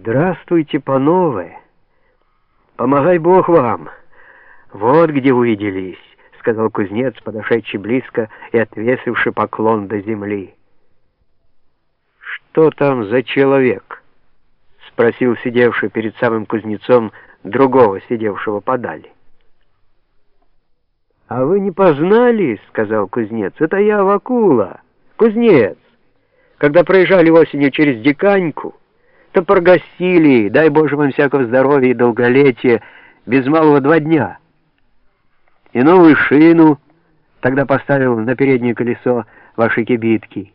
Здравствуйте, панове! Помогай Бог вам! Вот где увиделись, сказал кузнец, подошедший близко и отвесивший поклон до земли. Что там за человек? спросил сидевший перед самым кузнецом другого, сидевшего подали. «А вы не познали, — сказал кузнец, — это я Вакула, кузнец. Когда проезжали осенью через Диканьку, то прогостили, дай Боже вам всякого здоровья и долголетия, без малого два дня. И новую шину тогда поставил на переднее колесо вашей кибитки.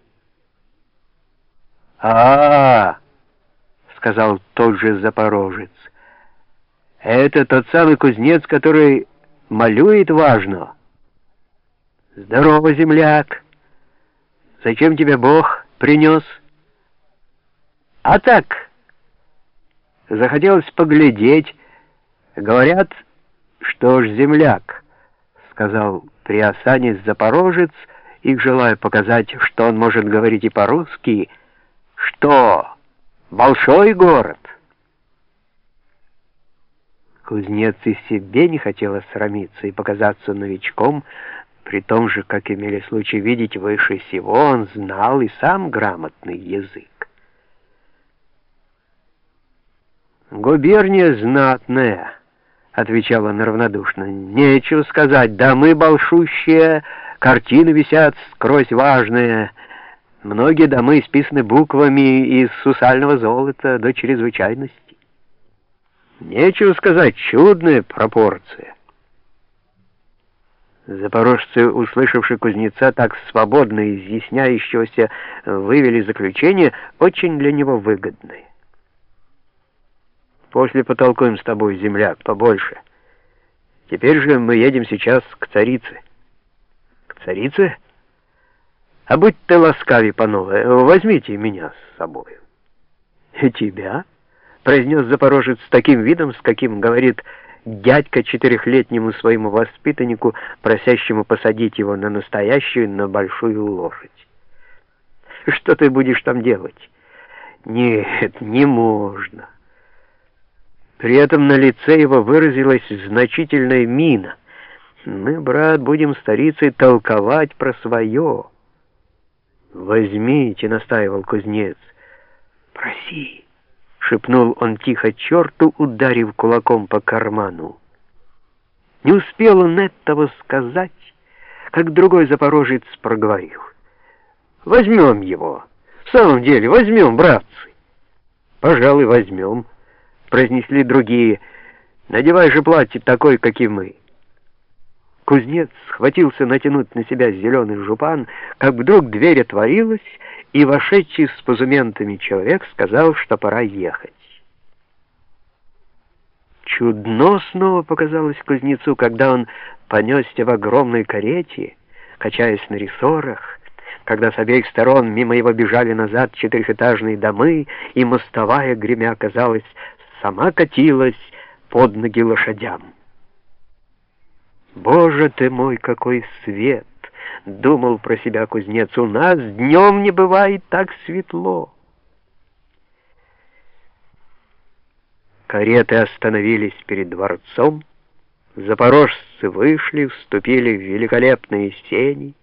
а, -а, -а сказал тот же запорожец. «Это тот самый кузнец, который малюет важно». «Здорово, земляк! Зачем тебя Бог принес?» «А так...» Захотелось поглядеть. Говорят, что ж, земляк, сказал приосанец Запорожец, и, желая показать, что он может говорить и по-русски, что большой город. Кузнец и себе не хотел срамиться и показаться новичком, при том же, как имели случай видеть выше всего, он знал и сам грамотный язык. «Губерния знатная», — отвечал он равнодушно. «Нечего сказать, домы большущие, картины висят скрозь важные». Многие домы исписаны буквами из сусального золота до чрезвычайности. Нечего сказать, чудная пропорция. Запорожцы, услышавшие кузнеца так свободно изъясняющегося, вывели заключение, очень для него выгодное. После потолкуем с тобой, земляк, побольше. Теперь же мы едем сейчас к царице. К царице? А будь ты ласкави, панове, возьмите меня с собой. И тебя? произнес Запорожец с таким видом, с каким говорит дядька четырехлетнему своему воспитаннику, просящему посадить его на настоящую, на большую лошадь. Что ты будешь там делать? Нет, не можно. При этом на лице его выразилась значительная мина. Мы, брат, будем старицей толковать про свое. «Возьмите», — настаивал кузнец. «Проси», — шепнул он тихо черту, ударив кулаком по карману. Не успел он этого сказать, как другой запорожец проговорил. «Возьмем его. В самом деле, возьмем, братцы». «Пожалуй, возьмем» произнесли другие. «Надевай же платье такой, как и мы». Кузнец схватился натянуть на себя зеленый жупан, как вдруг дверь отворилась, и вошедший с позументами человек сказал, что пора ехать. Чудно снова показалось кузнецу, когда он понесся в огромной карете, качаясь на рессорах, когда с обеих сторон мимо его бежали назад четырехэтажные домы, и мостовая, гремя, казалась сама катилась под ноги лошадям. «Боже ты мой, какой свет!» — думал про себя кузнец. «У нас днем не бывает так светло». Кареты остановились перед дворцом, запорожцы вышли, вступили в великолепные сени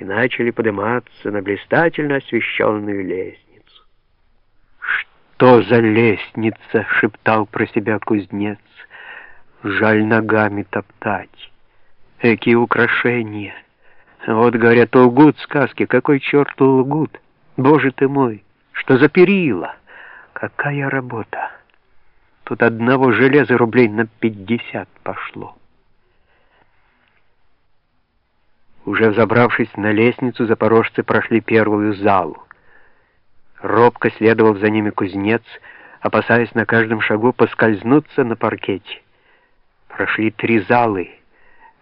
и начали подниматься на блистательно освещенную лестницу. «Что за лестница?» — шептал про себя кузнец. «Жаль ногами топтать. Какие украшения! Вот, говорят, лгут сказки. Какой черт лгут? Боже ты мой, что за перила? Какая работа! Тут одного железа рублей на пятьдесят пошло». Уже взобравшись на лестницу, запорожцы прошли первую залу. Робко следовал за ними кузнец, опасаясь на каждом шагу поскользнуться на паркете. Прошли три залы.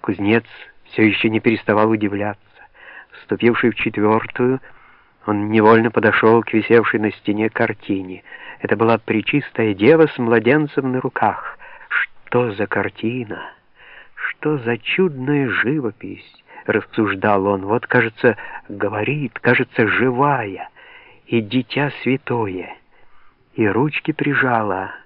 Кузнец все еще не переставал удивляться. Вступивший в четвертую, он невольно подошел к висевшей на стене картине. Это была причистая дева с младенцем на руках. Что за картина? Что за чудная живопись? Рассуждал он. Вот, кажется, говорит, кажется, живая и Дитя Святое. и ручки прижала —